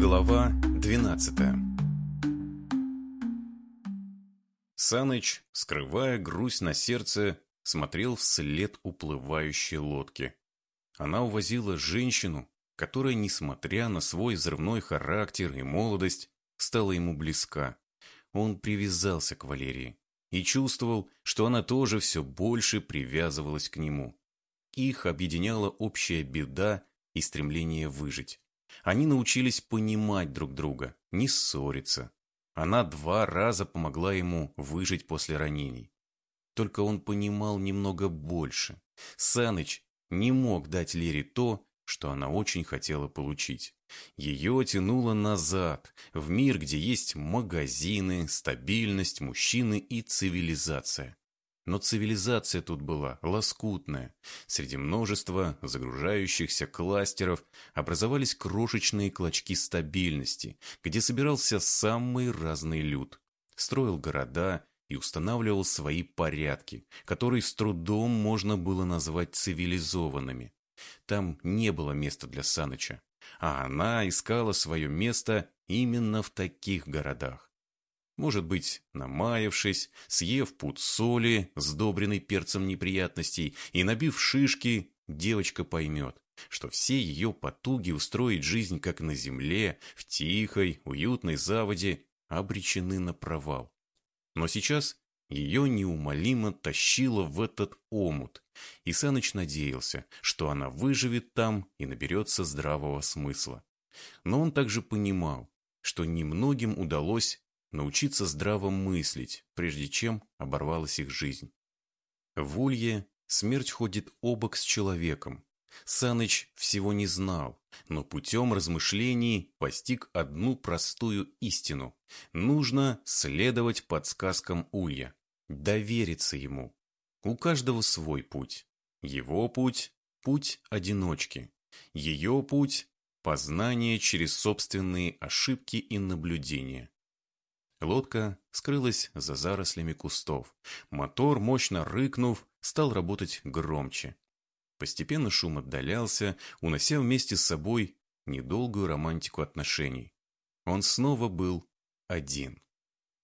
Глава 12 Саныч, скрывая грусть на сердце, смотрел вслед уплывающей лодки. Она увозила женщину, которая, несмотря на свой взрывной характер и молодость, стала ему близка. Он привязался к Валерии и чувствовал, что она тоже все больше привязывалась к нему. Их объединяла общая беда и стремление выжить. Они научились понимать друг друга, не ссориться. Она два раза помогла ему выжить после ранений. Только он понимал немного больше. Саныч не мог дать Лере то, что она очень хотела получить. Ее тянуло назад, в мир, где есть магазины, стабильность, мужчины и цивилизация. Но цивилизация тут была лоскутная. Среди множества загружающихся кластеров образовались крошечные клочки стабильности, где собирался самый разный люд. Строил города и устанавливал свои порядки, которые с трудом можно было назвать цивилизованными. Там не было места для Саныча, а она искала свое место именно в таких городах. Может быть, намаявшись, съев пуд соли, сдобренный перцем неприятностей, и набив шишки, девочка поймет, что все ее потуги устроить жизнь как на земле, в тихой, уютной заводе, обречены на провал. Но сейчас ее неумолимо тащило в этот омут, и Саныч надеялся, что она выживет там и наберется здравого смысла. Но он также понимал, что немногим удалось научиться здраво мыслить, прежде чем оборвалась их жизнь. В Улье смерть ходит обок с человеком. Саныч всего не знал, но путем размышлений постиг одну простую истину. Нужно следовать подсказкам Улья, довериться ему. У каждого свой путь. Его путь – путь одиночки. Ее путь – познание через собственные ошибки и наблюдения. Лодка скрылась за зарослями кустов. Мотор, мощно рыкнув, стал работать громче. Постепенно шум отдалялся, унося вместе с собой недолгую романтику отношений. Он снова был один.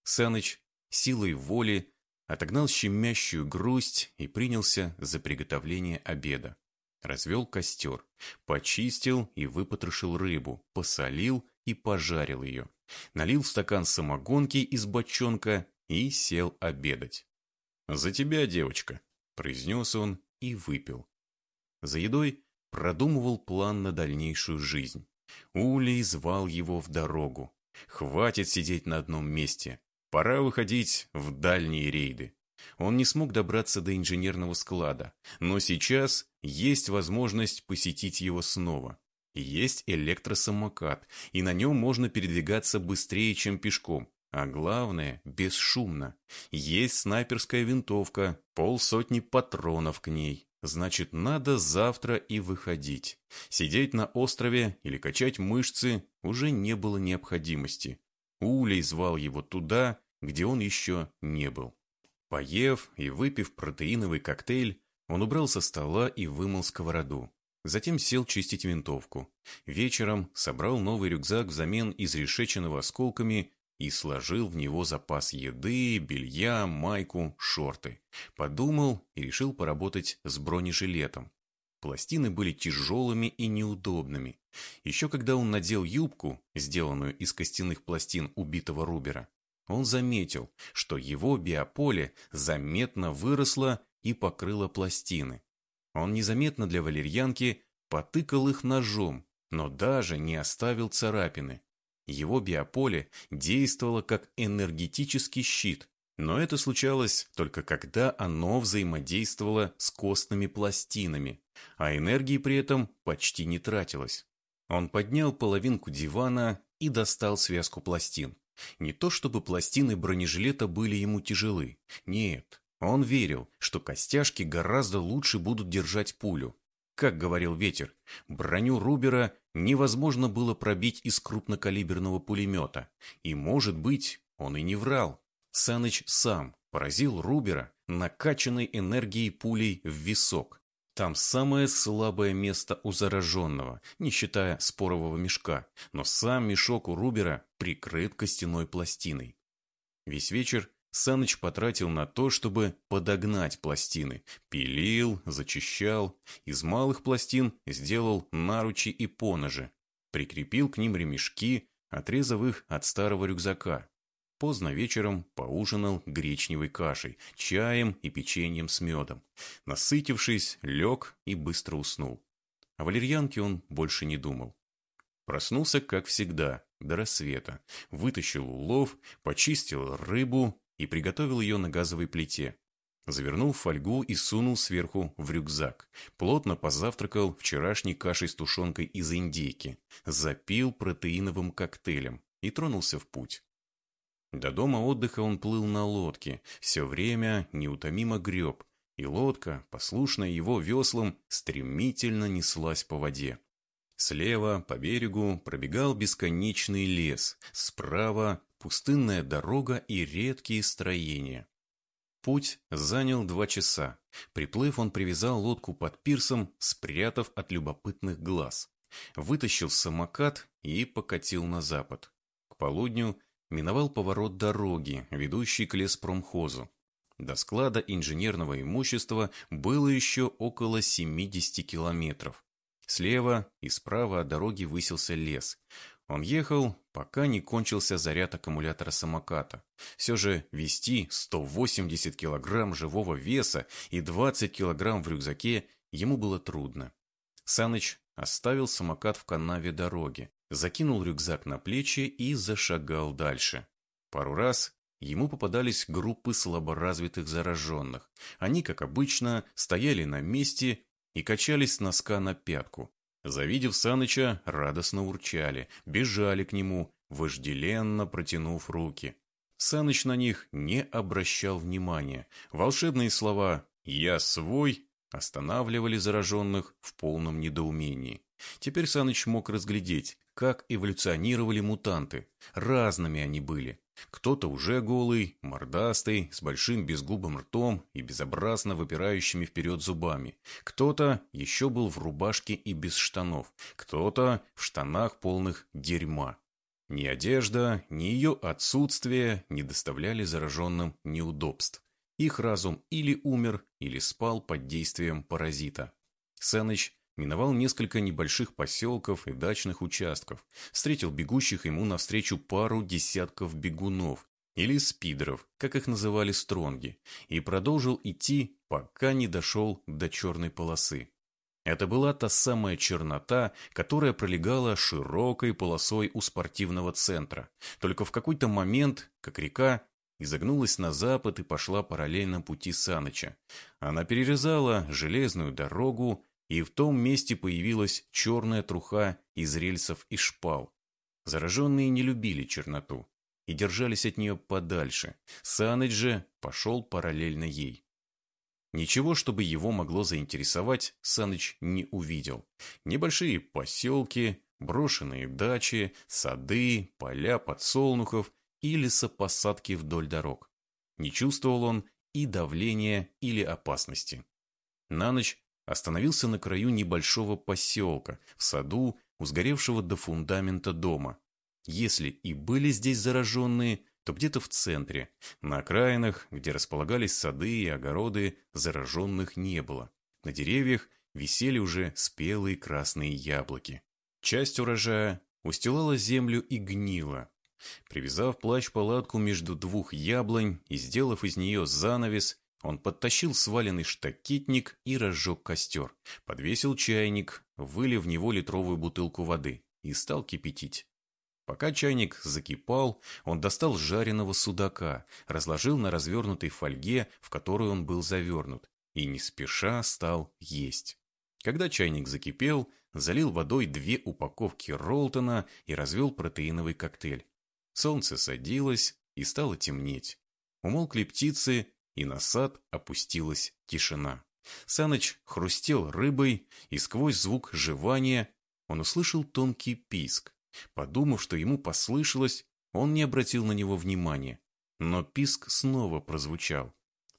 Саныч силой воли отогнал щемящую грусть и принялся за приготовление обеда. Развел костер, почистил и выпотрошил рыбу, посолил и пожарил ее налил в стакан самогонки из бочонка и сел обедать. «За тебя, девочка», – произнес он и выпил. За едой продумывал план на дальнейшую жизнь. Улей звал его в дорогу. Хватит сидеть на одном месте. Пора выходить в дальние рейды. Он не смог добраться до инженерного склада, но сейчас есть возможность посетить его снова. Есть электросамокат, и на нем можно передвигаться быстрее, чем пешком. А главное, бесшумно. Есть снайперская винтовка, полсотни патронов к ней. Значит, надо завтра и выходить. Сидеть на острове или качать мышцы уже не было необходимости. Улей звал его туда, где он еще не был. Поев и выпив протеиновый коктейль, он убрал со стола и вымыл сковороду. Затем сел чистить винтовку. Вечером собрал новый рюкзак взамен изрешеченного осколками и сложил в него запас еды, белья, майку, шорты. Подумал и решил поработать с бронежилетом. Пластины были тяжелыми и неудобными. Еще когда он надел юбку, сделанную из костяных пластин убитого Рубера, он заметил, что его биополе заметно выросло и покрыло пластины. Он незаметно для валерьянки потыкал их ножом, но даже не оставил царапины. Его биополе действовало как энергетический щит, но это случалось только когда оно взаимодействовало с костными пластинами, а энергии при этом почти не тратилось. Он поднял половинку дивана и достал связку пластин. Не то чтобы пластины бронежилета были ему тяжелы, нет, он верил, что костяшки гораздо лучше будут держать пулю. Как говорил ветер, броню Рубера невозможно было пробить из крупнокалиберного пулемета. И, может быть, он и не врал. Саныч сам поразил Рубера накачанной энергией пулей в висок. Там самое слабое место у зараженного, не считая спорового мешка, но сам мешок у Рубера прикрыт костяной пластиной. Весь вечер Саныч потратил на то, чтобы подогнать пластины. Пилил, зачищал, из малых пластин сделал наручи и поножи. Прикрепил к ним ремешки, отрезав их от старого рюкзака. Поздно вечером поужинал гречневой кашей, чаем и печеньем с медом. Насытившись, лег и быстро уснул. О валерьянке он больше не думал. Проснулся, как всегда, до рассвета. Вытащил улов, почистил рыбу и приготовил ее на газовой плите. Завернул в фольгу и сунул сверху в рюкзак. Плотно позавтракал вчерашней кашей с тушенкой из индейки. Запил протеиновым коктейлем и тронулся в путь. До дома отдыха он плыл на лодке, все время неутомимо греб, и лодка, послушная его веслам, стремительно неслась по воде. Слева, по берегу, пробегал бесконечный лес, справа – пустынная дорога и редкие строения. Путь занял два часа. Приплыв, он привязал лодку под пирсом, спрятав от любопытных глаз. Вытащил самокат и покатил на запад. К полудню миновал поворот дороги, ведущий к леспромхозу. До склада инженерного имущества было еще около 70 километров. Слева и справа от дороги высился лес. Он ехал, пока не кончился заряд аккумулятора самоката. Все же вести 180 килограмм живого веса и 20 килограмм в рюкзаке ему было трудно. Саныч оставил самокат в канаве дороги, закинул рюкзак на плечи и зашагал дальше. Пару раз ему попадались группы слаборазвитых зараженных. Они, как обычно, стояли на месте и качались с носка на пятку. Завидев Саныча, радостно урчали, бежали к нему, вожделенно протянув руки. Саныч на них не обращал внимания. Волшебные слова «я свой» останавливали зараженных в полном недоумении. Теперь Саныч мог разглядеть, как эволюционировали мутанты. Разными они были. Кто-то уже голый, мордастый, с большим безгубым ртом и безобразно выпирающими вперед зубами. Кто-то еще был в рубашке и без штанов. Кто-то в штанах полных дерьма. Ни одежда, ни ее отсутствие не доставляли зараженным неудобств. Их разум или умер, или спал под действием паразита. Сэныч миновал несколько небольших поселков и дачных участков, встретил бегущих ему навстречу пару десятков бегунов, или спидеров, как их называли стронги, и продолжил идти, пока не дошел до черной полосы. Это была та самая чернота, которая пролегала широкой полосой у спортивного центра. Только в какой-то момент, как река, изогнулась на запад и пошла параллельно пути Саныча. Она перерезала железную дорогу и в том месте появилась черная труха из рельсов и шпал. Зараженные не любили черноту и держались от нее подальше. Саныч же пошел параллельно ей. Ничего, чтобы его могло заинтересовать, Саныч не увидел. Небольшие поселки, брошенные дачи, сады, поля подсолнухов и лесопосадки вдоль дорог. Не чувствовал он и давления или опасности. На ночь остановился на краю небольшого поселка, в саду, у сгоревшего до фундамента дома. Если и были здесь зараженные, то где-то в центре. На окраинах, где располагались сады и огороды, зараженных не было. На деревьях висели уже спелые красные яблоки. Часть урожая устилала землю и гнила. Привязав плащ-палатку между двух яблонь и сделав из нее занавес, он подтащил сваленный штакетник и разжег костер, подвесил чайник, вылив в него литровую бутылку воды и стал кипятить. Пока чайник закипал, он достал жареного судака, разложил на развернутой фольге, в которую он был завернут, и не спеша стал есть. Когда чайник закипел, залил водой две упаковки Ролтона и развел протеиновый коктейль. Солнце садилось и стало темнеть. Умолкли птицы, и на сад опустилась тишина. Саныч хрустел рыбой, и сквозь звук жевания он услышал тонкий писк. Подумав, что ему послышалось, он не обратил на него внимания. Но писк снова прозвучал.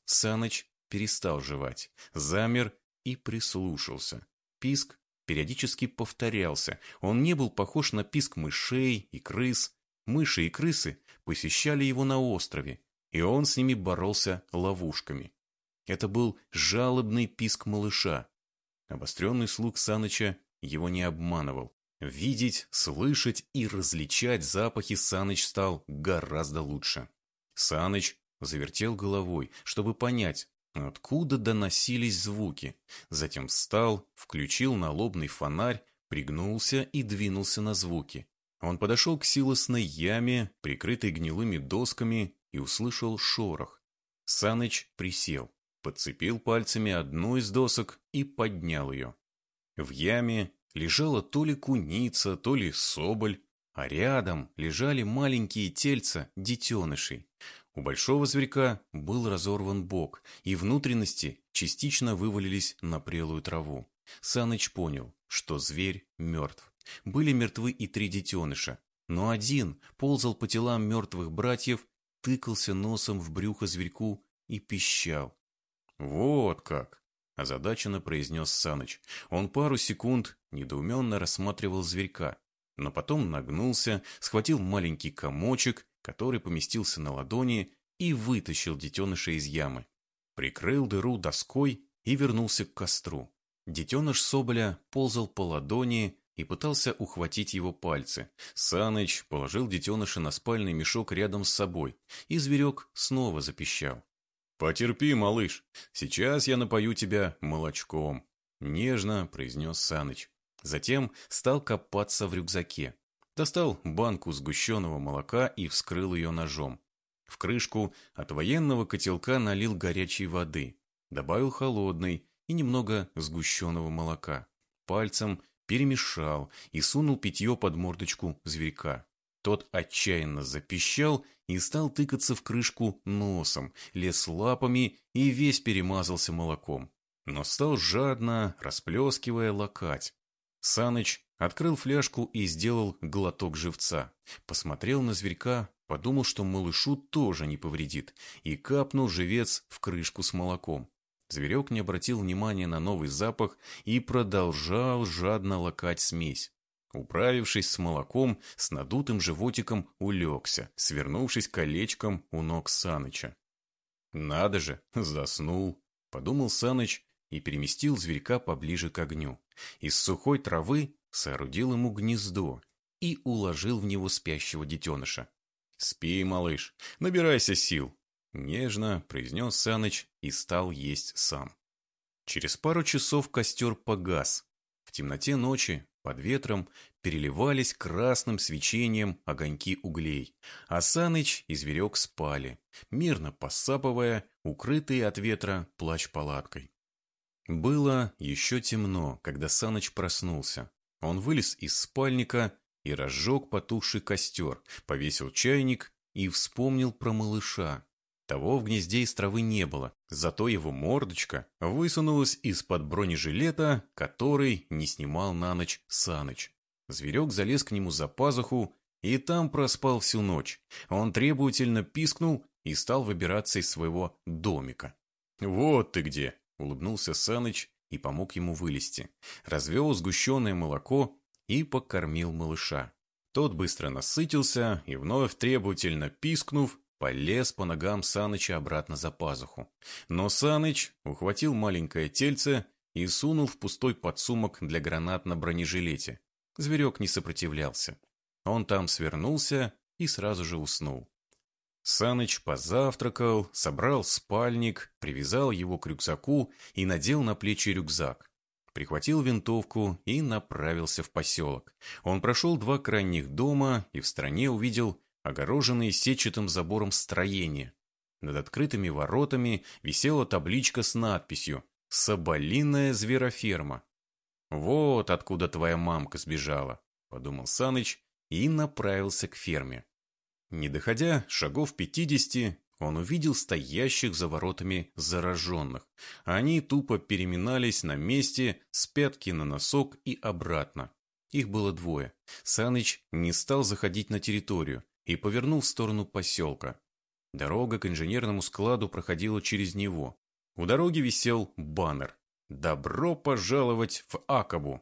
Саныч перестал жевать, замер и прислушался. Писк периодически повторялся. Он не был похож на писк мышей и крыс. Мыши и крысы посещали его на острове, и он с ними боролся ловушками. Это был жалобный писк малыша. Обостренный слух Саныча его не обманывал. Видеть, слышать и различать запахи Саныч стал гораздо лучше. Саныч завертел головой, чтобы понять, откуда доносились звуки. Затем встал, включил налобный фонарь, пригнулся и двинулся на звуки. Он подошел к силосной яме, прикрытой гнилыми досками, и услышал шорох. Саныч присел, подцепил пальцами одну из досок и поднял ее. В яме лежала то ли куница, то ли соболь, а рядом лежали маленькие тельца детенышей. У большого зверька был разорван бок, и внутренности частично вывалились на прелую траву. Саныч понял, что зверь мертв. Были мертвы и три детеныша, но один ползал по телам мертвых братьев, тыкался носом в брюхо зверьку и пищал. «Вот как!» – озадаченно произнес Саныч. Он пару секунд недоуменно рассматривал зверька, но потом нагнулся, схватил маленький комочек, который поместился на ладони, и вытащил детеныша из ямы. Прикрыл дыру доской и вернулся к костру. Детеныш Соболя ползал по ладони и пытался ухватить его пальцы. Саныч положил детеныша на спальный мешок рядом с собой, и зверек снова запищал. «Потерпи, малыш, сейчас я напою тебя молочком», — нежно произнес Саныч. Затем стал копаться в рюкзаке. Достал банку сгущенного молока и вскрыл ее ножом. В крышку от военного котелка налил горячей воды, добавил холодной и немного сгущенного молока. Пальцем перемешал и сунул питье под мордочку зверька. Тот отчаянно запищал и стал тыкаться в крышку носом, лез лапами и весь перемазался молоком. Но стал жадно, расплескивая, лакать. Саныч открыл фляжку и сделал глоток живца. Посмотрел на зверька, подумал, что малышу тоже не повредит, и капнул живец в крышку с молоком. Зверек не обратил внимания на новый запах и продолжал жадно лакать смесь. Управившись с молоком, с надутым животиком улегся, свернувшись колечком у ног Саныча. «Надо же, заснул», — подумал Саныч и переместил зверька поближе к огню. Из сухой травы соорудил ему гнездо и уложил в него спящего детеныша. «Спи, малыш, набирайся сил», — нежно произнес Саныч и стал есть сам. Через пару часов костер погас. В темноте ночи под ветром переливались красным свечением огоньки углей, а Саныч и зверек спали, мирно посапывая, укрытые от ветра плащ-палаткой. Было еще темно, когда Саныч проснулся. Он вылез из спальника и разжег потухший костер, повесил чайник и вспомнил про малыша. Того в гнезде из травы не было, зато его мордочка высунулась из-под бронежилета, который не снимал на ночь Саныч. Зверек залез к нему за пазуху и там проспал всю ночь. Он требовательно пискнул и стал выбираться из своего домика. «Вот ты где!» — улыбнулся Саныч и помог ему вылезти. Развел сгущенное молоко и покормил малыша. Тот быстро насытился и, вновь требовательно пискнув, полез по ногам Саныча обратно за пазуху. Но Саныч ухватил маленькое тельце и сунул в пустой подсумок для гранат на бронежилете. Зверек не сопротивлялся. Он там свернулся и сразу же уснул. Саныч позавтракал, собрал спальник, привязал его к рюкзаку и надел на плечи рюкзак. Прихватил винтовку и направился в поселок. Он прошел два крайних дома и в стороне увидел огороженные сетчатым забором строения. Над открытыми воротами висела табличка с надписью «Соболиная звероферма». «Вот откуда твоя мамка сбежала», — подумал Саныч и направился к ферме. Не доходя шагов пятидесяти, он увидел стоящих за воротами зараженных. Они тупо переминались на месте с пятки на носок и обратно. Их было двое. Саныч не стал заходить на территорию, и повернул в сторону поселка. Дорога к инженерному складу проходила через него. У дороги висел баннер. «Добро пожаловать в Акабу!»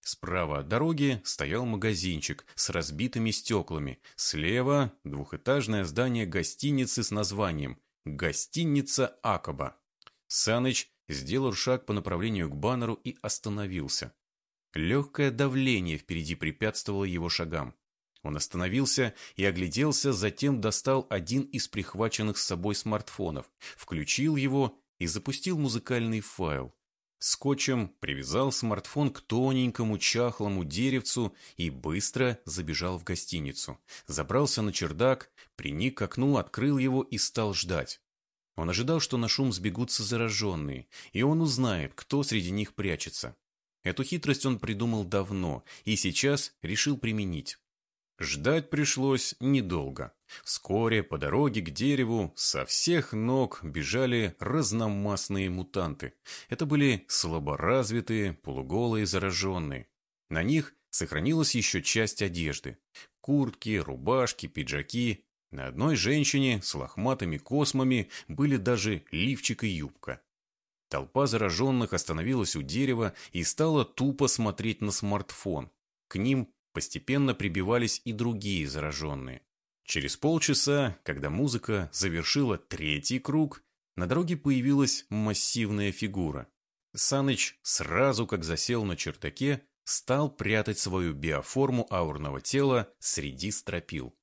Справа от дороги стоял магазинчик с разбитыми стеклами. Слева – двухэтажное здание гостиницы с названием «Гостиница Акаба». Саныч сделал шаг по направлению к баннеру и остановился. Легкое давление впереди препятствовало его шагам. Он остановился и огляделся, затем достал один из прихваченных с собой смартфонов, включил его и запустил музыкальный файл. Скотчем привязал смартфон к тоненькому чахлому деревцу и быстро забежал в гостиницу. Забрался на чердак, приник к окну, открыл его и стал ждать. Он ожидал, что на шум сбегутся зараженные, и он узнает, кто среди них прячется. Эту хитрость он придумал давно и сейчас решил применить. Ждать пришлось недолго. Вскоре по дороге к дереву со всех ног бежали разномастные мутанты. Это были слаборазвитые, полуголые зараженные. На них сохранилась еще часть одежды. Куртки, рубашки, пиджаки. На одной женщине с лохматыми космами были даже лифчик и юбка. Толпа зараженных остановилась у дерева и стала тупо смотреть на смартфон. К ним постепенно прибивались и другие зараженные. Через полчаса, когда музыка завершила третий круг, на дороге появилась массивная фигура. Саныч сразу, как засел на чертаке, стал прятать свою биоформу аурного тела среди стропил.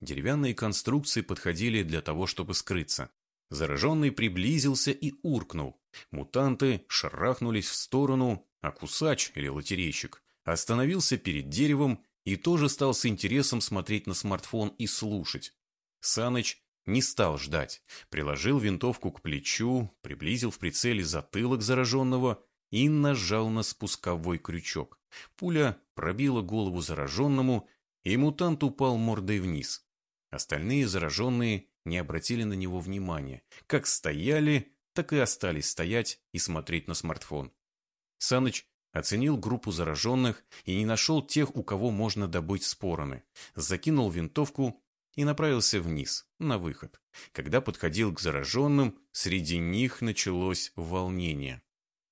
Деревянные конструкции подходили для того, чтобы скрыться. Зараженный приблизился и уркнул. Мутанты шарахнулись в сторону, а кусач или лотерейщик остановился перед деревом и тоже стал с интересом смотреть на смартфон и слушать. Саныч не стал ждать, приложил винтовку к плечу, приблизил в прицеле затылок зараженного и нажал на спусковой крючок. Пуля пробила голову зараженному, и мутант упал мордой вниз. Остальные зараженные не обратили на него внимания. Как стояли, так и остались стоять и смотреть на смартфон. Саныч Оценил группу зараженных и не нашел тех, у кого можно добыть спороны. Закинул винтовку и направился вниз, на выход. Когда подходил к зараженным, среди них началось волнение.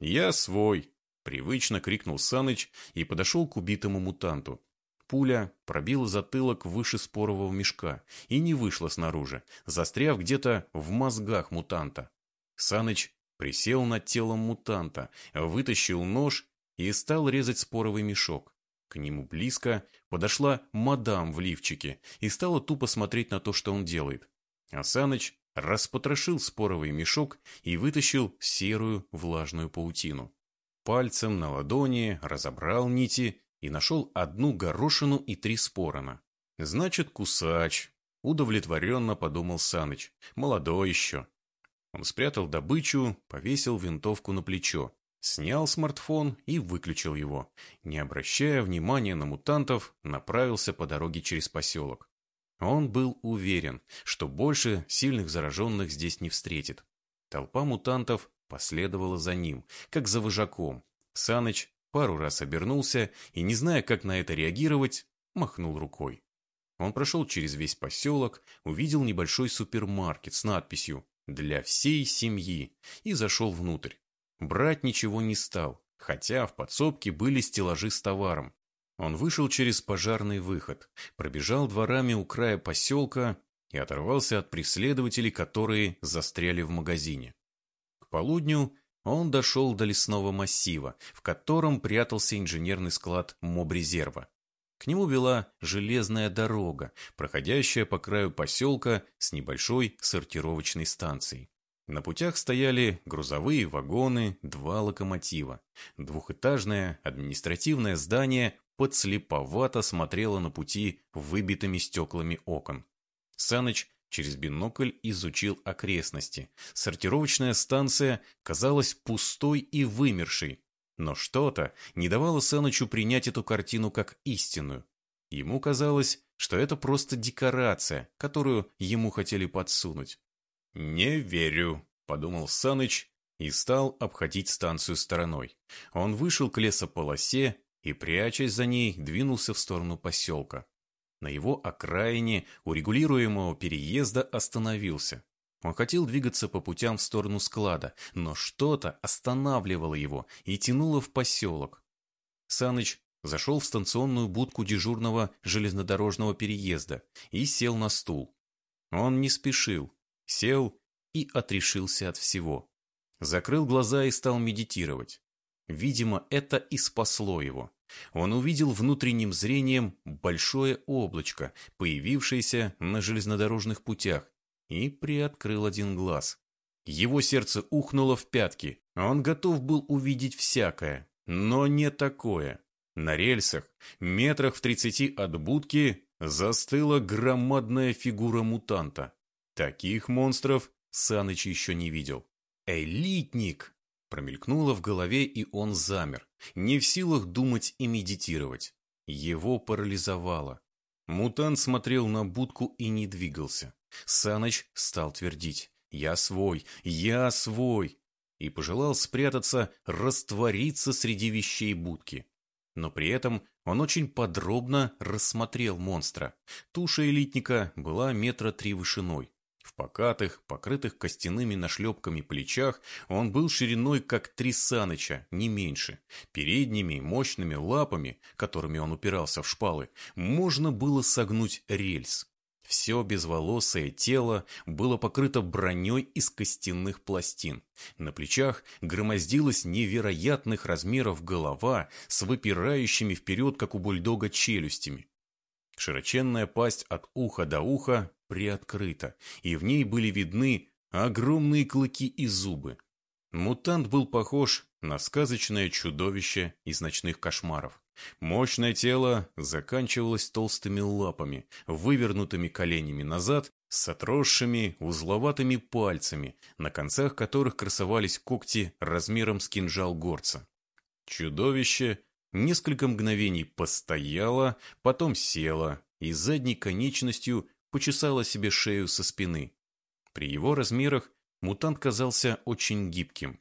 «Я свой!» – привычно крикнул Саныч и подошел к убитому мутанту. Пуля пробила затылок выше спорового мешка и не вышла снаружи, застряв где-то в мозгах мутанта. Саныч присел над телом мутанта, вытащил нож и стал резать споровый мешок. К нему близко подошла мадам в лифчике и стала тупо смотреть на то, что он делает. Асаныч распотрошил споровый мешок и вытащил серую влажную паутину. Пальцем на ладони разобрал нити и нашел одну горошину и три спорона. «Значит, кусач», — удовлетворенно подумал Саныч. «Молодой еще». Он спрятал добычу, повесил винтовку на плечо. Снял смартфон и выключил его. Не обращая внимания на мутантов, направился по дороге через поселок. Он был уверен, что больше сильных зараженных здесь не встретит. Толпа мутантов последовала за ним, как за вожаком. Саныч пару раз обернулся и, не зная, как на это реагировать, махнул рукой. Он прошел через весь поселок, увидел небольшой супермаркет с надписью «Для всей семьи» и зашел внутрь. Брать ничего не стал, хотя в подсобке были стеллажи с товаром. Он вышел через пожарный выход, пробежал дворами у края поселка и оторвался от преследователей, которые застряли в магазине. К полудню он дошел до лесного массива, в котором прятался инженерный склад мобрезерва. К нему вела железная дорога, проходящая по краю поселка с небольшой сортировочной станцией. На путях стояли грузовые вагоны, два локомотива. Двухэтажное административное здание подслеповато смотрело на пути выбитыми стеклами окон. Саныч через бинокль изучил окрестности. Сортировочная станция казалась пустой и вымершей. Но что-то не давало Санычу принять эту картину как истинную. Ему казалось, что это просто декорация, которую ему хотели подсунуть. «Не верю», — подумал Саныч и стал обходить станцию стороной. Он вышел к лесополосе и, прячась за ней, двинулся в сторону поселка. На его окраине у регулируемого переезда остановился. Он хотел двигаться по путям в сторону склада, но что-то останавливало его и тянуло в поселок. Саныч зашел в станционную будку дежурного железнодорожного переезда и сел на стул. Он не спешил, сел и отрешился от всего. Закрыл глаза и стал медитировать. Видимо, это и спасло его. Он увидел внутренним зрением большое облачко, появившееся на железнодорожных путях, и приоткрыл один глаз. Его сердце ухнуло в пятки. Он готов был увидеть всякое, но не такое. На рельсах, метрах в тридцати от будки, застыла громадная фигура мутанта. Таких монстров Саныч еще не видел. «Элитник!» Промелькнуло в голове, и он замер, не в силах думать и медитировать. Его парализовало. Мутант смотрел на будку и не двигался. Саныч стал твердить «Я свой! Я свой!» и пожелал спрятаться, раствориться среди вещей будки. Но при этом он очень подробно рассмотрел монстра. Туша элитника была метра три вышиной. В покатых, покрытых костяными нашлепками плечах он был шириной, как три саныча, не меньше. Передними мощными лапами, которыми он упирался в шпалы, можно было согнуть рельс. Все безволосое тело было покрыто броней из костяных пластин. На плечах громоздилась невероятных размеров голова с выпирающими вперед, как у бульдога, челюстями. Широченная пасть от уха до уха приоткрыта, и в ней были видны огромные клыки и зубы. Мутант был похож на сказочное чудовище из ночных кошмаров. Мощное тело заканчивалось толстыми лапами, вывернутыми коленями назад, с отросшими узловатыми пальцами, на концах которых красовались когти размером с кинжал горца. Чудовище Несколько мгновений постояла, потом села и задней конечностью почесала себе шею со спины. При его размерах мутант казался очень гибким.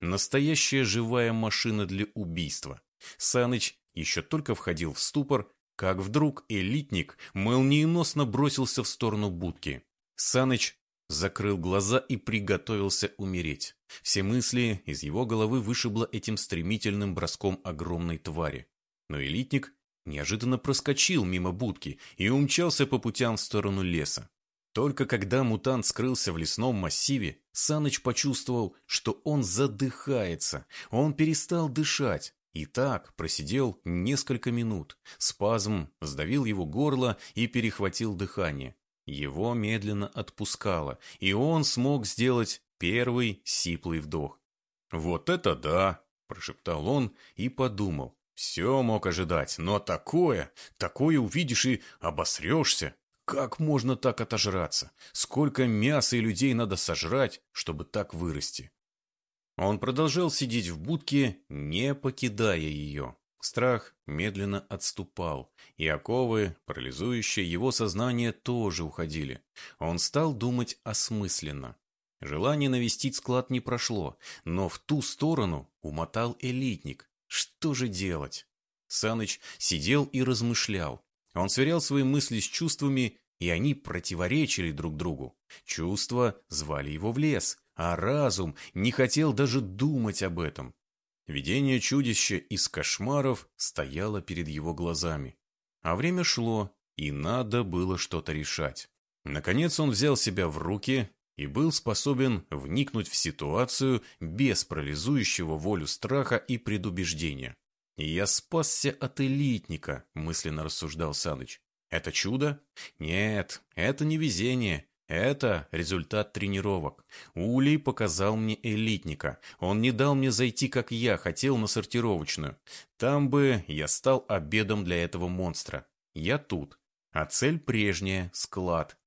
Настоящая живая машина для убийства. Саныч еще только входил в ступор, как вдруг элитник молниеносно бросился в сторону будки. Саныч закрыл глаза и приготовился умереть. Все мысли из его головы вышибло этим стремительным броском огромной твари. Но элитник неожиданно проскочил мимо будки и умчался по путям в сторону леса. Только когда мутант скрылся в лесном массиве, Саныч почувствовал, что он задыхается, он перестал дышать. И так просидел несколько минут. Спазм сдавил его горло и перехватил дыхание. Его медленно отпускало, и он смог сделать первый сиплый вдох. «Вот это да!» – прошептал он и подумал. «Все мог ожидать, но такое, такое увидишь и обосрешься. Как можно так отожраться? Сколько мяса и людей надо сожрать, чтобы так вырасти?» Он продолжал сидеть в будке, не покидая ее. Страх медленно отступал, и оковы, парализующие его сознание, тоже уходили. Он стал думать осмысленно. Желание навестить склад не прошло, но в ту сторону умотал элитник. Что же делать? Саныч сидел и размышлял. Он сверял свои мысли с чувствами, и они противоречили друг другу. Чувства звали его в лес, а разум не хотел даже думать об этом. Видение чудища из кошмаров стояло перед его глазами. А время шло, и надо было что-то решать. Наконец он взял себя в руки и был способен вникнуть в ситуацию без парализующего волю страха и предубеждения. «Я спасся от элитника», — мысленно рассуждал Саныч. «Это чудо? Нет, это не везение. Это результат тренировок. Улей показал мне элитника. Он не дал мне зайти, как я хотел, на сортировочную. Там бы я стал обедом для этого монстра. Я тут. А цель прежняя – склад.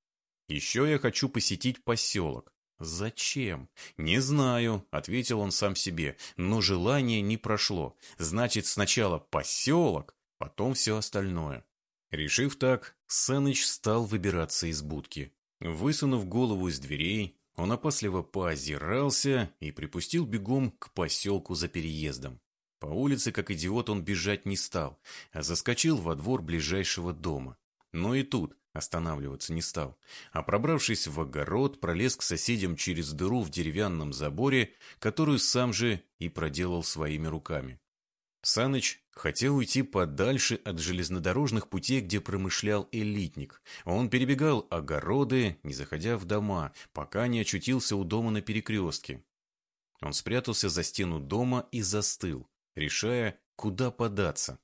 Еще я хочу посетить поселок. «Зачем?» «Не знаю», — ответил он сам себе, но желание не прошло. «Значит, сначала поселок, потом все остальное». Решив так, Саныч стал выбираться из будки. Высунув голову из дверей, он опасливо поозирался и припустил бегом к поселку за переездом. По улице, как идиот, он бежать не стал, а заскочил во двор ближайшего дома. Но и тут останавливаться не стал, а пробравшись в огород, пролез к соседям через дыру в деревянном заборе, которую сам же и проделал своими руками. Саныч хотел уйти подальше от железнодорожных путей, где промышлял элитник. Он перебегал огороды, не заходя в дома, пока не очутился у дома на перекрестке. Он спрятался за стену дома и застыл, решая, куда податься.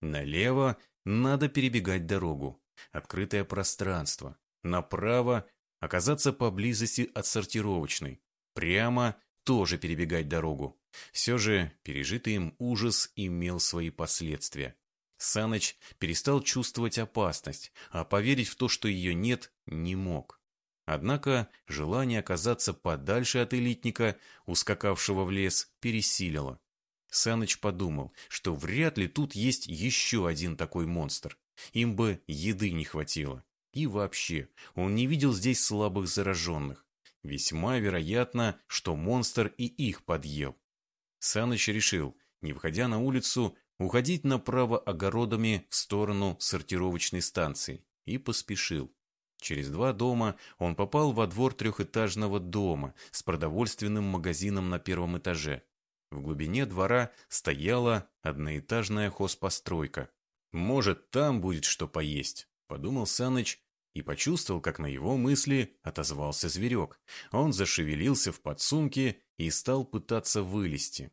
Налево надо перебегать дорогу, открытое пространство. Направо оказаться поблизости от сортировочной. Прямо тоже перебегать дорогу. Все же пережитый им ужас имел свои последствия. Саныч перестал чувствовать опасность, а поверить в то, что ее нет, не мог. Однако желание оказаться подальше от элитника, ускакавшего в лес, пересилило. Саныч подумал, что вряд ли тут есть еще один такой монстр. Им бы еды не хватило. И вообще, он не видел здесь слабых зараженных. Весьма вероятно, что монстр и их подъел. Саныч решил, не выходя на улицу, уходить направо огородами в сторону сортировочной станции и поспешил. Через два дома он попал во двор трехэтажного дома с продовольственным магазином на первом этаже. В глубине двора стояла одноэтажная хозпостройка. «Может, там будет что поесть», — подумал Саныч и почувствовал, как на его мысли отозвался зверек. Он зашевелился в подсумке и стал пытаться вылезти.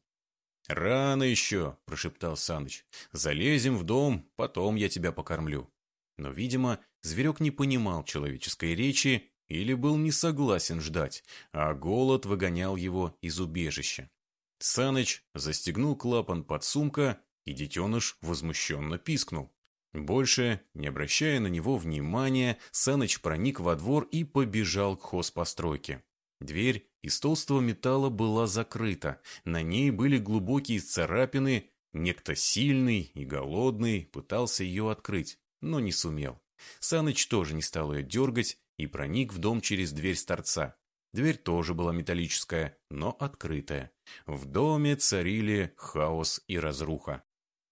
«Рано еще», – прошептал Саныч. «Залезем в дом, потом я тебя покормлю». Но, видимо, зверек не понимал человеческой речи или был не согласен ждать, а голод выгонял его из убежища. Саныч застегнул клапан подсумка, и детеныш возмущенно пискнул. Больше, не обращая на него внимания, Саныч проник во двор и побежал к хозпостройке. Дверь из толстого металла была закрыта, на ней были глубокие царапины, некто сильный и голодный пытался ее открыть, но не сумел. Саныч тоже не стал ее дергать и проник в дом через дверь с торца. Дверь тоже была металлическая, но открытая. В доме царили хаос и разруха.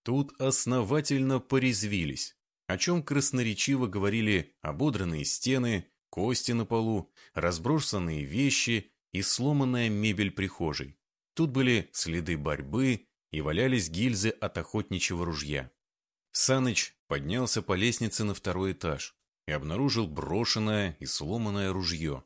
Тут основательно порезвились, о чем красноречиво говорили ободранные стены, кости на полу, разбросанные вещи и сломанная мебель прихожей. Тут были следы борьбы и валялись гильзы от охотничьего ружья. Саныч поднялся по лестнице на второй этаж и обнаружил брошенное и сломанное ружье.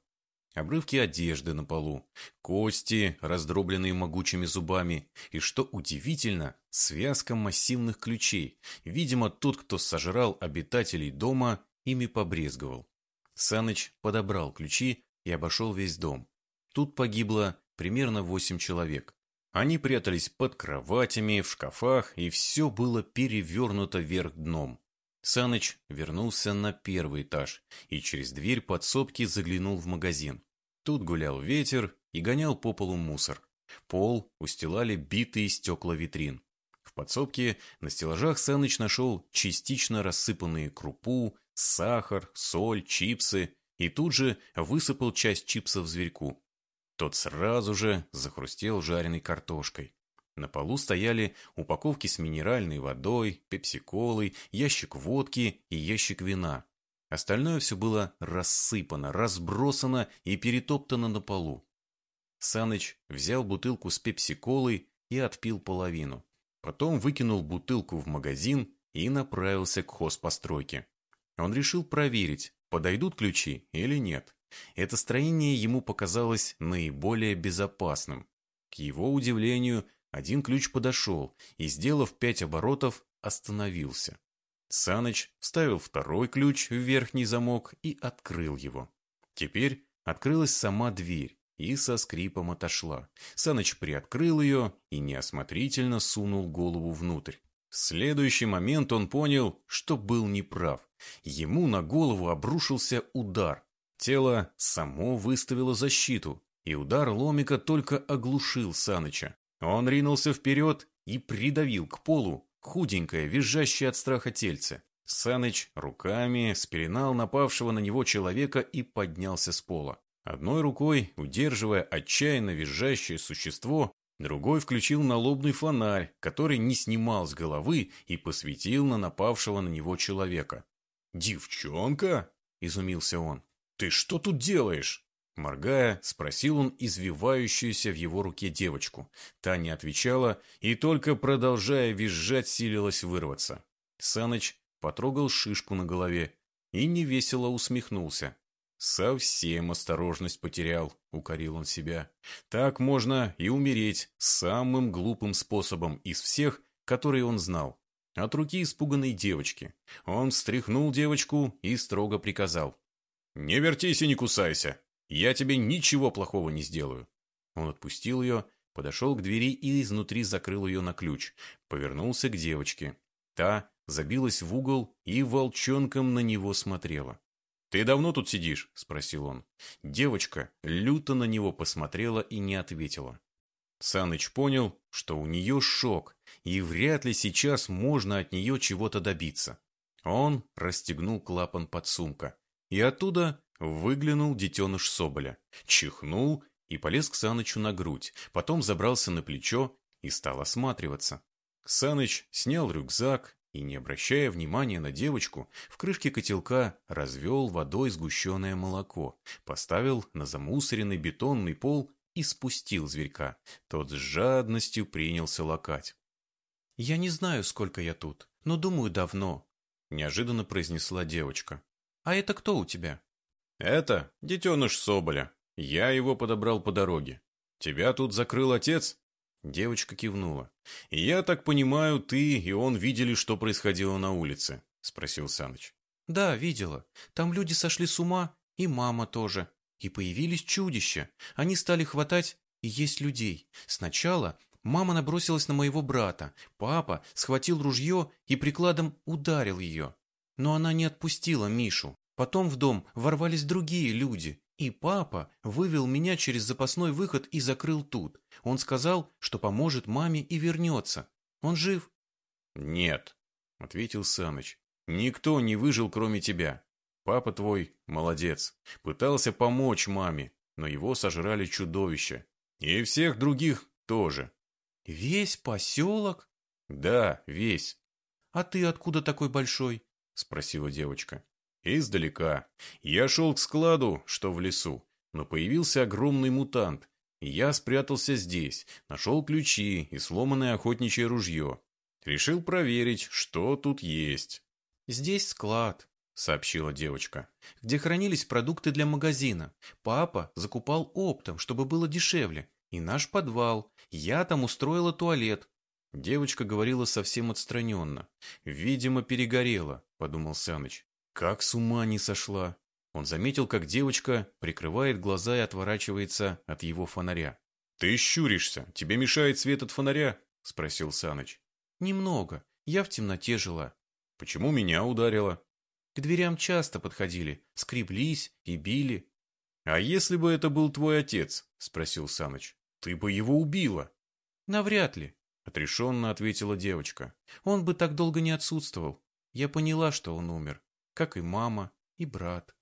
Обрывки одежды на полу, кости, раздробленные могучими зубами, и, что удивительно, связка массивных ключей. Видимо, тот, кто сожрал обитателей дома, ими побрезговал. Саныч подобрал ключи и обошел весь дом. Тут погибло примерно восемь человек. Они прятались под кроватями, в шкафах, и все было перевернуто вверх дном. Саныч вернулся на первый этаж и через дверь подсобки заглянул в магазин. Тут гулял ветер и гонял по полу мусор. Пол устилали битые стекла витрин. В подсобке на стеллажах Саныч нашел частично рассыпанные крупу, сахар, соль, чипсы и тут же высыпал часть чипсов зверьку. Тот сразу же захрустел жареной картошкой. На полу стояли упаковки с минеральной водой, пепси-колой, ящик водки и ящик вина. Остальное все было рассыпано, разбросано и перетоптано на полу. Саныч взял бутылку с пепси-колой и отпил половину. Потом выкинул бутылку в магазин и направился к хозпостройке. Он решил проверить, подойдут ключи или нет. Это строение ему показалось наиболее безопасным. К его удивлению, один ключ подошел и, сделав пять оборотов, остановился. Саныч вставил второй ключ в верхний замок и открыл его. Теперь открылась сама дверь и со скрипом отошла. Саныч приоткрыл ее и неосмотрительно сунул голову внутрь. В следующий момент он понял, что был неправ. Ему на голову обрушился удар. Тело само выставило защиту, и удар ломика только оглушил Саныча. Он ринулся вперед и придавил к полу худенькое, визжащее от страха тельце. Саныч руками спеленал напавшего на него человека и поднялся с пола. Одной рукой, удерживая отчаянно визжащее существо, другой включил налобный фонарь, который не снимал с головы и посветил на напавшего на него человека. «Девчонка?» – изумился он. «Ты что тут делаешь?» Моргая, спросил он извивающуюся в его руке девочку. Та не отвечала и только продолжая визжать, силилась вырваться. Саныч потрогал шишку на голове и невесело усмехнулся. «Совсем осторожность потерял», — укорил он себя. «Так можно и умереть самым глупым способом из всех, которые он знал. От руки испуганной девочки. Он встряхнул девочку и строго приказал. «Не вертись и не кусайся. Я тебе ничего плохого не сделаю». Он отпустил ее, подошел к двери и изнутри закрыл ее на ключ. Повернулся к девочке. Та забилась в угол и волчонком на него смотрела. «Ты давно тут сидишь?» – спросил он. Девочка люто на него посмотрела и не ответила. Саныч понял, что у нее шок, и вряд ли сейчас можно от нее чего-то добиться. Он расстегнул клапан подсумка, и оттуда выглянул детеныш Соболя, чихнул и полез к Санычу на грудь, потом забрался на плечо и стал осматриваться. Саныч снял рюкзак и, не обращая внимания на девочку, в крышке котелка развел водой сгущенное молоко, поставил на замусоренный бетонный пол и спустил зверька. Тот с жадностью принялся лакать. «Я не знаю, сколько я тут, но думаю, давно», — неожиданно произнесла девочка. «А это кто у тебя?» «Это детеныш Соболя. Я его подобрал по дороге. Тебя тут закрыл отец?» Девочка кивнула. «Я так понимаю, ты и он видели, что происходило на улице?» — спросил Саныч. «Да, видела. Там люди сошли с ума, и мама тоже. И появились чудища. Они стали хватать и есть людей. Сначала мама набросилась на моего брата. Папа схватил ружье и прикладом ударил ее. Но она не отпустила Мишу. Потом в дом ворвались другие люди. И папа вывел меня через запасной выход и закрыл тут. Он сказал, что поможет маме и вернется. Он жив? Нет, ответил Саныч. Никто не выжил, кроме тебя. Папа твой молодец. Пытался помочь маме, но его сожрали чудовища. И всех других тоже. Весь поселок? Да, весь. А ты откуда такой большой? Спросила девочка. Издалека. Я шел к складу, что в лесу, но появился огромный мутант. Я спрятался здесь, нашел ключи и сломанное охотничье ружье. Решил проверить, что тут есть. Здесь склад, сообщила девочка, где хранились продукты для магазина. Папа закупал оптом, чтобы было дешевле. И наш подвал. Я там устроила туалет. Девочка говорила совсем отстраненно. «Видимо, перегорела», — подумал Саныч. «Как с ума не сошла!» Он заметил, как девочка прикрывает глаза и отворачивается от его фонаря. «Ты щуришься. Тебе мешает свет от фонаря?» — спросил Саныч. «Немного. Я в темноте жила». «Почему меня ударило?» К дверям часто подходили, скреблись и били. «А если бы это был твой отец?» — спросил Саныч. «Ты бы его убила». «Навряд ли», — отрешенно ответила девочка. «Он бы так долго не отсутствовал. Я поняла, что он умер, как и мама, и брат».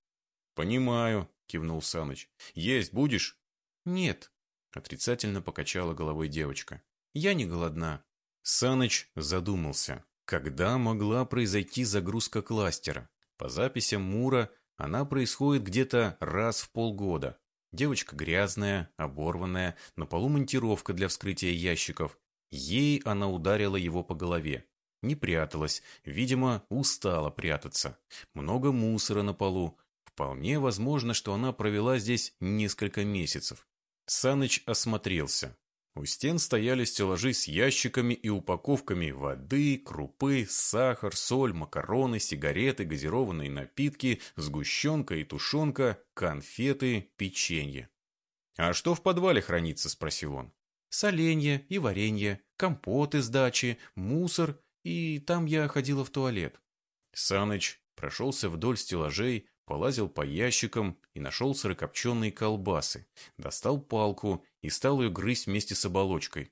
«Понимаю», — кивнул Саныч. «Есть будешь?» «Нет», — отрицательно покачала головой девочка. «Я не голодна». Саныч задумался, когда могла произойти загрузка кластера. По записям Мура, она происходит где-то раз в полгода. Девочка грязная, оборванная, на полу монтировка для вскрытия ящиков. Ей она ударила его по голове. Не пряталась, видимо, устала прятаться. Много мусора на полу. Вполне возможно, что она провела здесь несколько месяцев. Саныч осмотрелся. У стен стояли стеллажи с ящиками и упаковками воды, крупы, сахар, соль, макароны, сигареты, газированные напитки, сгущенка и тушенка, конфеты, печенье. «А что в подвале хранится?» – спросил он. «Соленье и варенье, компот из дачи, мусор, и там я ходила в туалет». Саныч прошелся вдоль стеллажей, полазил по ящикам и нашел сырокопченые колбасы, достал палку и стал ее грызть вместе с оболочкой.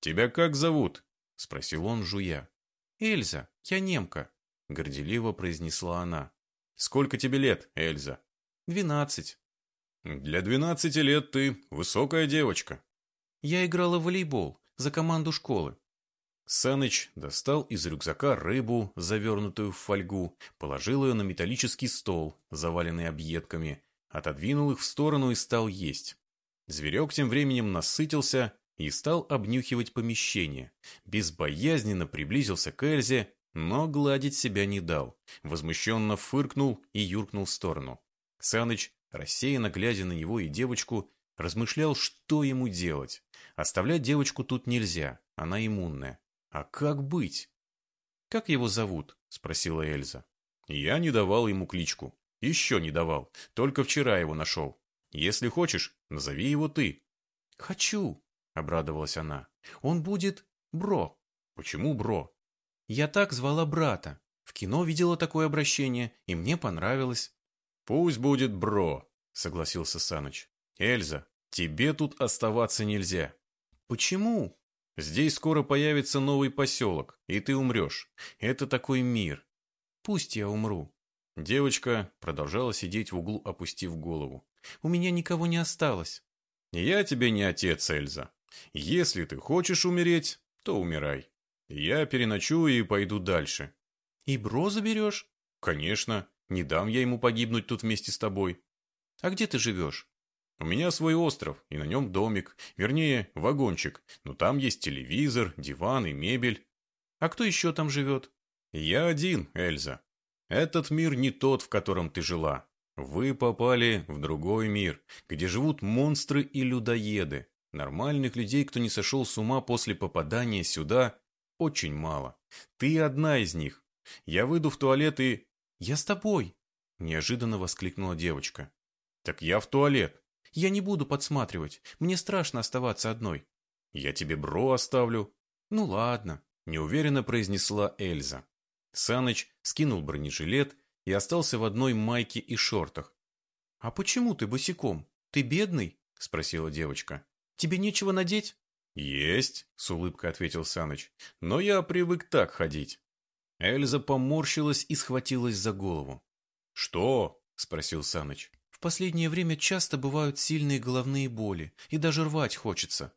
«Тебя как зовут?» – спросил он, жуя. «Эльза, я немка», – горделиво произнесла она. «Сколько тебе лет, Эльза?» «Двенадцать». «Для двенадцати лет ты высокая девочка». «Я играла в волейбол за команду школы». Саныч достал из рюкзака рыбу, завернутую в фольгу, положил ее на металлический стол, заваленный объедками, отодвинул их в сторону и стал есть. Зверек тем временем насытился и стал обнюхивать помещение. Безбоязненно приблизился к Эльзе, но гладить себя не дал. Возмущенно фыркнул и юркнул в сторону. Саныч, рассеянно глядя на него и девочку, размышлял, что ему делать. Оставлять девочку тут нельзя, она иммунная. А как быть? «Как его зовут?» – спросила Эльза. «Я не давал ему кличку. Еще не давал. Только вчера его нашел. Если хочешь, назови его ты». «Хочу», – обрадовалась она. «Он будет Бро». «Почему Бро?» «Я так звала брата. В кино видела такое обращение, и мне понравилось». «Пусть будет Бро», – согласился Саныч. «Эльза, тебе тут оставаться нельзя». «Почему?» Здесь скоро появится новый поселок, и ты умрешь. Это такой мир. Пусть я умру. Девочка продолжала сидеть в углу, опустив голову. У меня никого не осталось. Я тебе не отец, Эльза. Если ты хочешь умереть, то умирай. Я переночую и пойду дальше. И Бро заберешь? Конечно. Не дам я ему погибнуть тут вместе с тобой. А где ты живешь? У меня свой остров, и на нем домик, вернее, вагончик, но там есть телевизор, диван и мебель. А кто еще там живет? Я один, Эльза. Этот мир не тот, в котором ты жила. Вы попали в другой мир, где живут монстры и людоеды. Нормальных людей, кто не сошел с ума после попадания сюда, очень мало. Ты одна из них. Я выйду в туалет и... Я с тобой, неожиданно воскликнула девочка. Так я в туалет. Я не буду подсматривать. Мне страшно оставаться одной. Я тебе бро оставлю. Ну ладно, неуверенно произнесла Эльза. Саныч скинул бронежилет и остался в одной майке и шортах. А почему ты босиком? Ты бедный? спросила девочка. Тебе нечего надеть? Есть, с улыбкой ответил Саныч. Но я привык так ходить. Эльза поморщилась и схватилась за голову. Что? спросил Саныч. В последнее время часто бывают сильные головные боли, и даже рвать хочется.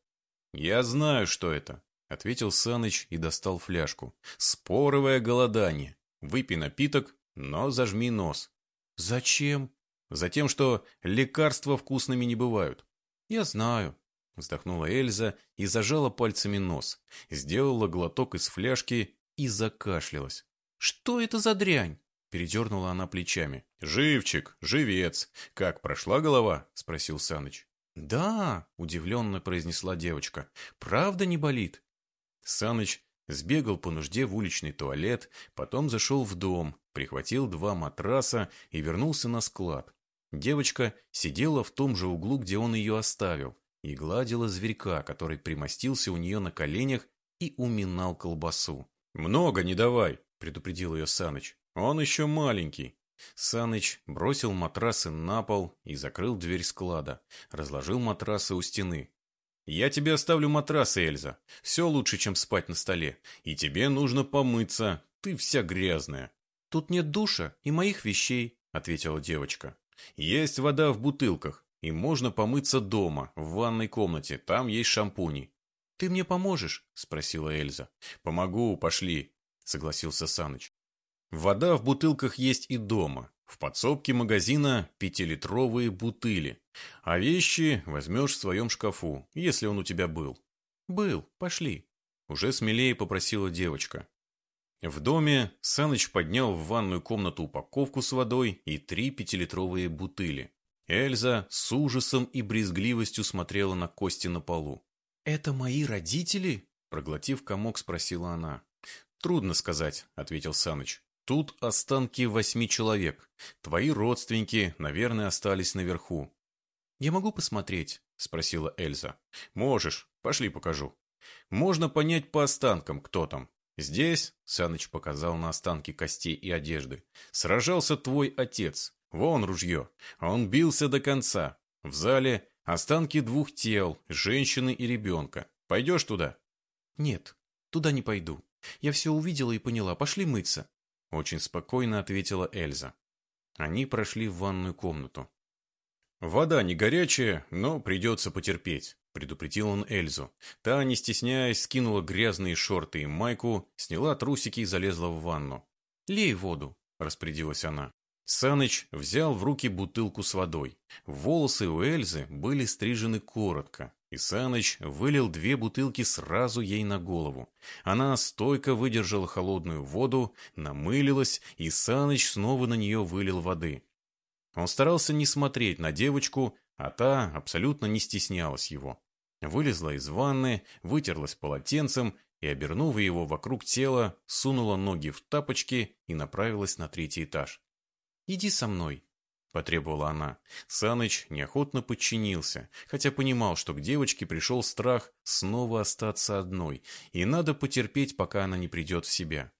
Я знаю, что это, ответил Саныч и достал фляжку. Споровое голодание. Выпей напиток, но зажми нос. Зачем? Затем, что лекарства вкусными не бывают. Я знаю, вздохнула Эльза и зажала пальцами нос, сделала глоток из фляжки и закашлялась. Что это за дрянь? Передернула она плечами. «Живчик, живец! Как, прошла голова?» – спросил Саныч. «Да», – удивленно произнесла девочка. «Правда не болит?» Саныч сбегал по нужде в уличный туалет, потом зашел в дом, прихватил два матраса и вернулся на склад. Девочка сидела в том же углу, где он ее оставил, и гладила зверька, который примостился у нее на коленях и уминал колбасу. «Много не давай», – предупредил ее Саныч. Он еще маленький. Саныч бросил матрасы на пол и закрыл дверь склада. Разложил матрасы у стены. «Я тебе оставлю матрасы, Эльза. Все лучше, чем спать на столе. И тебе нужно помыться. Ты вся грязная». «Тут нет душа и моих вещей», — ответила девочка. «Есть вода в бутылках, и можно помыться дома, в ванной комнате. Там есть шампуни». «Ты мне поможешь?» — спросила Эльза. «Помогу, пошли», — согласился Саныч. Вода в бутылках есть и дома. В подсобке магазина пятилитровые бутыли. А вещи возьмешь в своем шкафу, если он у тебя был. Был, пошли. Уже смелее попросила девочка. В доме Саныч поднял в ванную комнату упаковку с водой и три пятилитровые бутыли. Эльза с ужасом и брезгливостью смотрела на кости на полу. «Это мои родители?» Проглотив комок, спросила она. «Трудно сказать», — ответил Саныч. Тут останки восьми человек. Твои родственники, наверное, остались наверху. Я могу посмотреть? Спросила Эльза. Можешь. Пошли покажу. Можно понять по останкам, кто там. Здесь, Саныч показал на останки костей и одежды, сражался твой отец. Вон ружье. Он бился до конца. В зале останки двух тел, женщины и ребенка. Пойдешь туда? Нет, туда не пойду. Я все увидела и поняла. Пошли мыться. Очень спокойно ответила Эльза. Они прошли в ванную комнату. Вода не горячая, но придется потерпеть. предупредил он Эльзу. Та, не стесняясь, скинула грязные шорты и майку, сняла трусики и залезла в ванну. «Лей воду», — распорядилась она. Саныч взял в руки бутылку с водой. Волосы у Эльзы были стрижены коротко, и Саныч вылил две бутылки сразу ей на голову. Она стойко выдержала холодную воду, намылилась, и Саныч снова на нее вылил воды. Он старался не смотреть на девочку, а та абсолютно не стеснялась его. Вылезла из ванны, вытерлась полотенцем и, обернув его вокруг тела, сунула ноги в тапочки и направилась на третий этаж. «Иди со мной», — потребовала она. Саныч неохотно подчинился, хотя понимал, что к девочке пришел страх снова остаться одной, и надо потерпеть, пока она не придет в себя.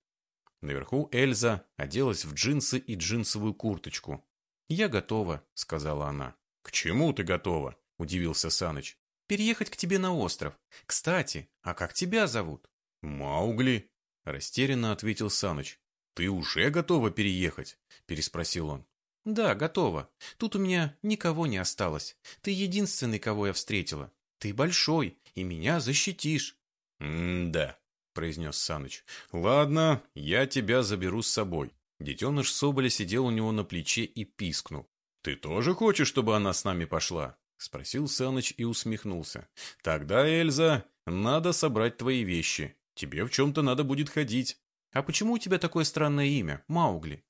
Наверху Эльза оделась в джинсы и джинсовую курточку. «Я готова», — сказала она. «К чему ты готова?» — удивился Саныч. «Переехать к тебе на остров. Кстати, а как тебя зовут?» «Маугли», — растерянно ответил Саныч. «Ты уже готова переехать?» – переспросил он. «Да, готова. Тут у меня никого не осталось. Ты единственный, кого я встретила. Ты большой, и меня защитишь». «М-да», – произнес Саныч. «Ладно, я тебя заберу с собой». Детеныш Соболя сидел у него на плече и пискнул. «Ты тоже хочешь, чтобы она с нами пошла?» – спросил Саныч и усмехнулся. «Тогда, Эльза, надо собрать твои вещи. Тебе в чем-то надо будет ходить». «А почему у тебя такое странное имя, Маугли?»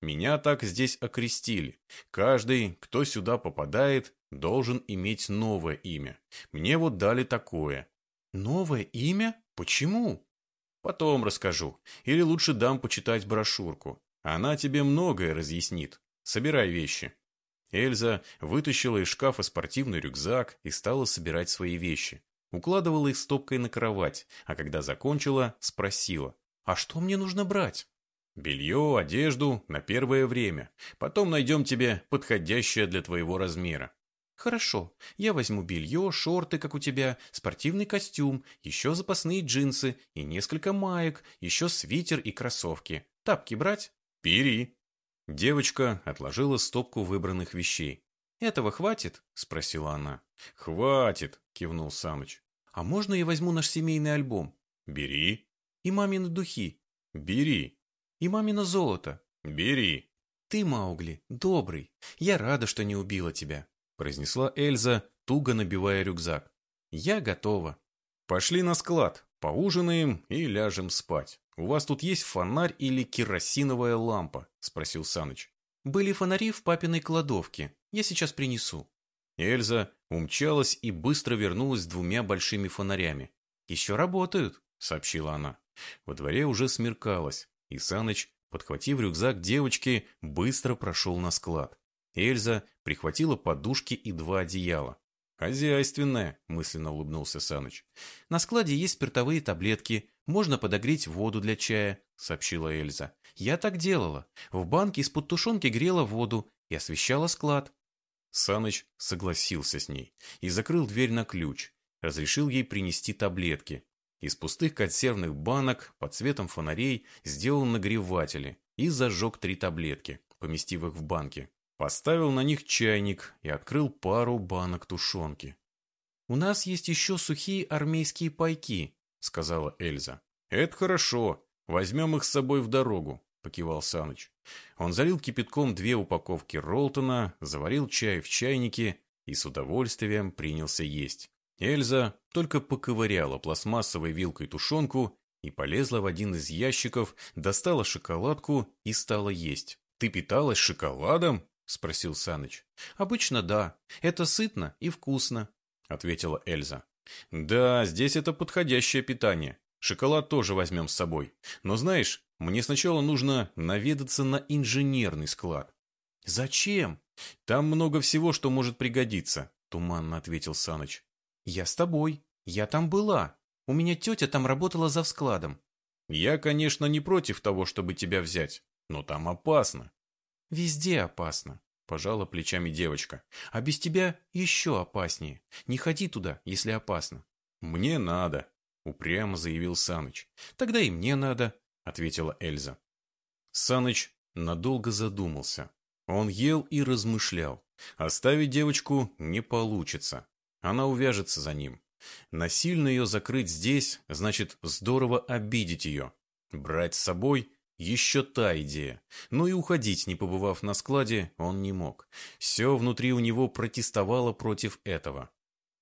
«Меня так здесь окрестили. Каждый, кто сюда попадает, должен иметь новое имя. Мне вот дали такое». «Новое имя? Почему?» «Потом расскажу. Или лучше дам почитать брошюрку. Она тебе многое разъяснит. Собирай вещи». Эльза вытащила из шкафа спортивный рюкзак и стала собирать свои вещи. Укладывала их стопкой на кровать, а когда закончила, спросила. А что мне нужно брать? Белье, одежду на первое время. Потом найдем тебе подходящее для твоего размера. Хорошо, я возьму белье, шорты, как у тебя, спортивный костюм, еще запасные джинсы и несколько маек, еще свитер и кроссовки. Тапки брать? Бери. Девочка отложила стопку выбранных вещей. «Этого хватит?» – спросила она. «Хватит», – кивнул Саныч. «А можно я возьму наш семейный альбом?» «Бери». И мамины духи. Бери. И мамино золото. Бери. Ты, Маугли, добрый. Я рада, что не убила тебя, произнесла Эльза, туго набивая рюкзак. Я готова. Пошли на склад, поужинаем и ляжем спать. У вас тут есть фонарь или керосиновая лампа? спросил Саныч. Были фонари в папиной кладовке. Я сейчас принесу. Эльза умчалась и быстро вернулась с двумя большими фонарями. Еще работают, сообщила она. Во дворе уже смеркалось, и Саныч, подхватив рюкзак девочки, быстро прошел на склад. Эльза прихватила подушки и два одеяла. «Хозяйственная», — мысленно улыбнулся Саныч. «На складе есть спиртовые таблетки, можно подогреть воду для чая», — сообщила Эльза. «Я так делала. В банке из-под тушенки грела воду и освещала склад». Саныч согласился с ней и закрыл дверь на ключ, разрешил ей принести таблетки, из пустых консервных банок под цветом фонарей сделал нагреватели и зажег три таблетки, поместив их в банки. Поставил на них чайник и открыл пару банок тушенки. «У нас есть еще сухие армейские пайки», — сказала Эльза. «Это хорошо. Возьмем их с собой в дорогу», — покивал Саныч. Он залил кипятком две упаковки Ролтона, заварил чай в чайнике и с удовольствием принялся есть. Эльза только поковыряла пластмассовой вилкой тушенку и полезла в один из ящиков, достала шоколадку и стала есть. «Ты питалась шоколадом?» – спросил Саныч. «Обычно да. Это сытно и вкусно», – ответила Эльза. «Да, здесь это подходящее питание. Шоколад тоже возьмем с собой. Но знаешь, мне сначала нужно наведаться на инженерный склад». «Зачем?» «Там много всего, что может пригодиться», – туманно ответил Саныч. «Я с тобой. Я там была. У меня тетя там работала за складом». «Я, конечно, не против того, чтобы тебя взять, но там опасно». «Везде опасно», – пожала плечами девочка. «А без тебя еще опаснее. Не ходи туда, если опасно». «Мне надо», – упрямо заявил Саныч. «Тогда и мне надо», – ответила Эльза. Саныч надолго задумался. Он ел и размышлял. Оставить девочку не получится. Она увяжется за ним. Насильно ее закрыть здесь, значит здорово обидеть ее. Брать с собой – еще та идея. Но и уходить, не побывав на складе, он не мог. Все внутри у него протестовало против этого.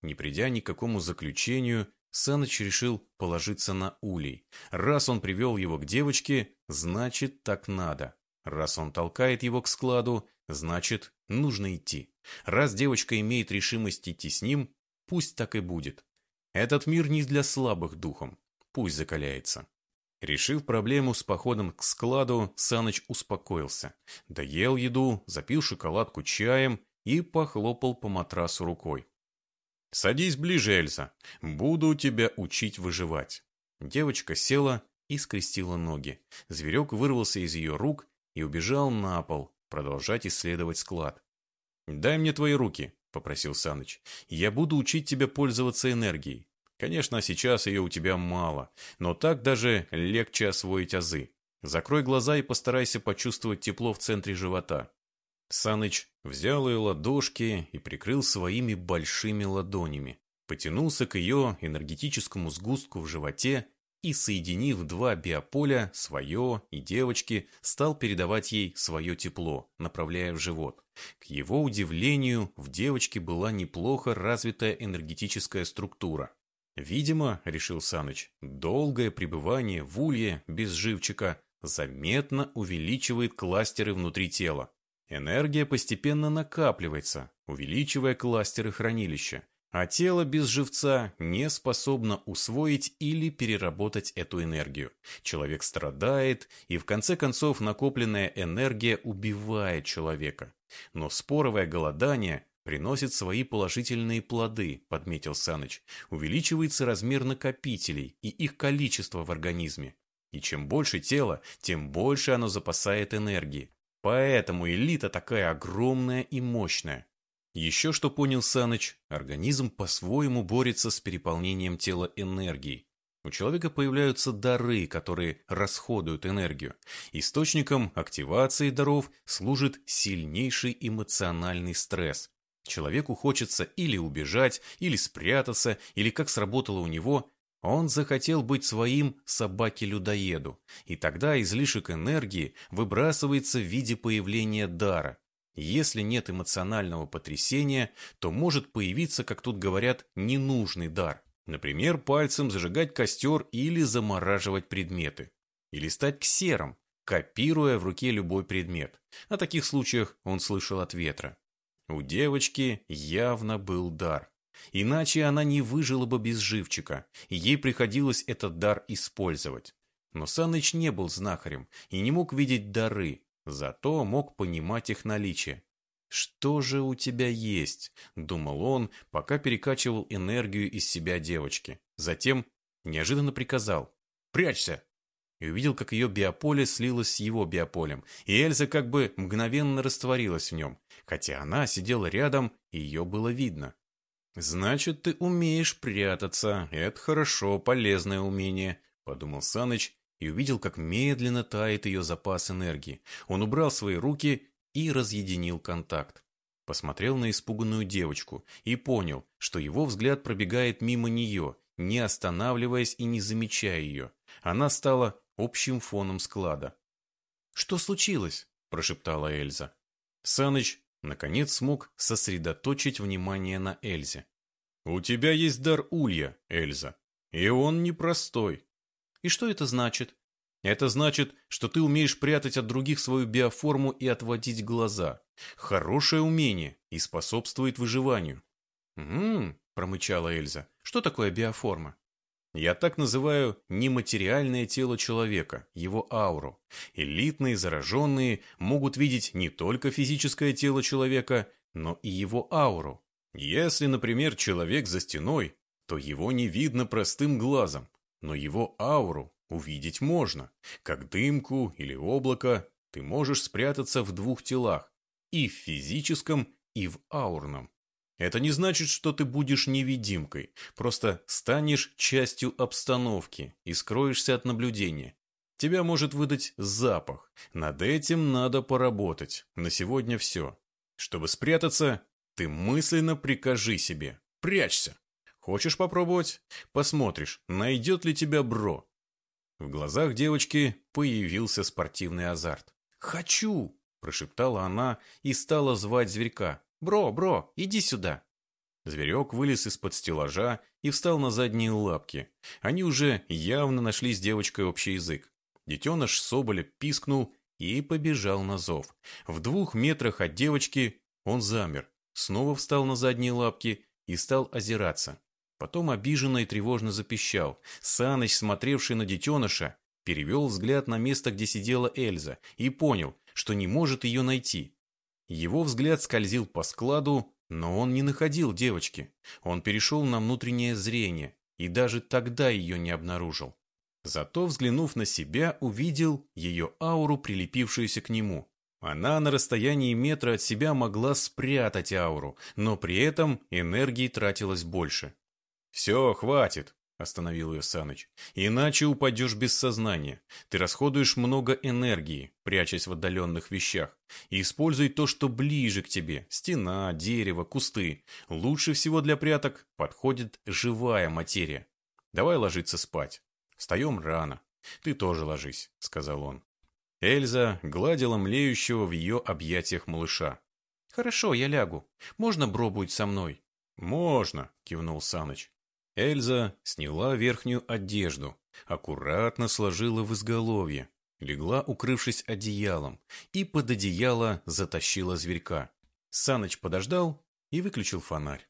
Не придя ни к какому заключению, Саныч решил положиться на улей. Раз он привел его к девочке, значит, так надо. Раз он толкает его к складу, значит, нужно идти. Раз девочка имеет решимость идти с ним, пусть так и будет. Этот мир не для слабых духом, пусть закаляется. Решив проблему с походом к складу, Саныч успокоился. Доел еду, запил шоколадку чаем и похлопал по матрасу рукой. «Садись ближе, Эльза. Буду тебя учить выживать». Девочка села и скрестила ноги. Зверек вырвался из ее рук и убежал на пол, продолжать исследовать склад. «Дай мне твои руки», — попросил Саныч. «Я буду учить тебя пользоваться энергией. Конечно, сейчас ее у тебя мало, но так даже легче освоить азы. Закрой глаза и постарайся почувствовать тепло в центре живота. Саныч взял ее ладошки и прикрыл своими большими ладонями. Потянулся к ее энергетическому сгустку в животе и, соединив два биополя, свое и девочки, стал передавать ей свое тепло, направляя в живот. К его удивлению, в девочке была неплохо развитая энергетическая структура. Видимо, решил Саныч, долгое пребывание в улье без живчика заметно увеличивает кластеры внутри тела. Энергия постепенно накапливается, увеличивая кластеры хранилища, а тело без живца не способно усвоить или переработать эту энергию. Человек страдает, и в конце концов накопленная энергия убивает человека. Но споровое голодание приносит свои положительные плоды, подметил Саныч. Увеличивается размер накопителей и их количество в организме. И чем больше тела, тем больше оно запасает энергии. Поэтому элита такая огромная и мощная. Еще что понял Саныч, организм по-своему борется с переполнением тела энергией. У человека появляются дары, которые расходуют энергию. Источником активации даров служит сильнейший эмоциональный стресс. Человеку хочется или убежать, или спрятаться, или как сработало у него, он захотел быть своим собаке-людоеду, и тогда излишек энергии выбрасывается в виде появления дара. Если нет эмоционального потрясения, то может появиться, как тут говорят, ненужный дар. Например, пальцем зажигать костер или замораживать предметы. Или стать ксером, копируя в руке любой предмет. О таких случаях он слышал от ветра. У девочки явно был дар. Иначе она не выжила бы без живчика, и ей приходилось этот дар использовать. Но Саныч не был знахарем и не мог видеть дары, зато мог понимать их наличие. «Что же у тебя есть?» – думал он, пока перекачивал энергию из себя девочки. Затем неожиданно приказал «Прячься!» и увидел, как ее биополе слилось с его биополем, и Эльза как бы мгновенно растворилась в нем, хотя она сидела рядом, и ее было видно. «Значит, ты умеешь прятаться, это хорошо, полезное умение», – подумал Саныч и увидел, как медленно тает ее запас энергии. Он убрал свои руки и разъединил контакт. Посмотрел на испуганную девочку и понял, что его взгляд пробегает мимо нее, не останавливаясь и не замечая ее. Она стала общим фоном склада. «Что случилось?» – прошептала Эльза. Саныч, наконец, смог сосредоточить внимание на Эльзе. «У тебя есть дар улья, Эльза, и он непростой». «И что это значит?» «Это значит, что ты умеешь прятать от других свою биоформу и отводить глаза. Хорошее умение и способствует выживанию». «М-м-м», промычала Эльза. «Что такое биоформа?» Я так называю нематериальное тело человека, его ауру. Элитные зараженные могут видеть не только физическое тело человека, но и его ауру. Если, например, человек за стеной, то его не видно простым глазом, но его ауру увидеть можно. Как дымку или облако ты можешь спрятаться в двух телах, и в физическом, и в аурном. Это не значит, что ты будешь невидимкой, просто станешь частью обстановки и скроешься от наблюдения. Тебя может выдать запах. Над этим надо поработать. На сегодня все. Чтобы спрятаться, ты мысленно прикажи себе Прячься. Хочешь попробовать? Посмотришь, найдет ли тебя бро. В глазах девочки появился спортивный азарт. «Хочу!» – прошептала она и стала звать зверька. «Бро, бро, иди сюда!» Зверек вылез из-под стеллажа и встал на задние лапки. Они уже явно нашли с девочкой общий язык. Детеныш Соболя пискнул и побежал на зов. В двух метрах от девочки он замер, снова встал на задние лапки и стал озираться. Потом обиженно и тревожно запищал. Саныч, смотревший на детеныша, перевел взгляд на место, где сидела Эльза, и понял, что не может ее найти. Его взгляд скользил по складу, но он не находил девочки. Он перешел на внутреннее зрение и даже тогда ее не обнаружил. Зато, взглянув на себя, увидел ее ауру, прилепившуюся к нему. Она на расстоянии метра от себя могла спрятать ауру, но при этом энергии тратилось больше. «Все, хватит!» – остановил ее Саныч. «Иначе упадешь без сознания. Ты расходуешь много энергии, прячась в отдаленных вещах. И используй то, что ближе к тебе – стена, дерево, кусты. Лучше всего для пряток подходит живая материя. Давай ложиться спать. Встаем рано. Ты тоже ложись», – сказал он. Эльза гладила млеющего в ее объятиях малыша. «Хорошо, я лягу. Можно Бро со мной?» «Можно», – кивнул Саныч. Эльза сняла верхнюю одежду, аккуратно сложила в изголовье, легла, укрывшись одеялом, и под одеяло затащила зверька. Саныч подождал и выключил фонарь.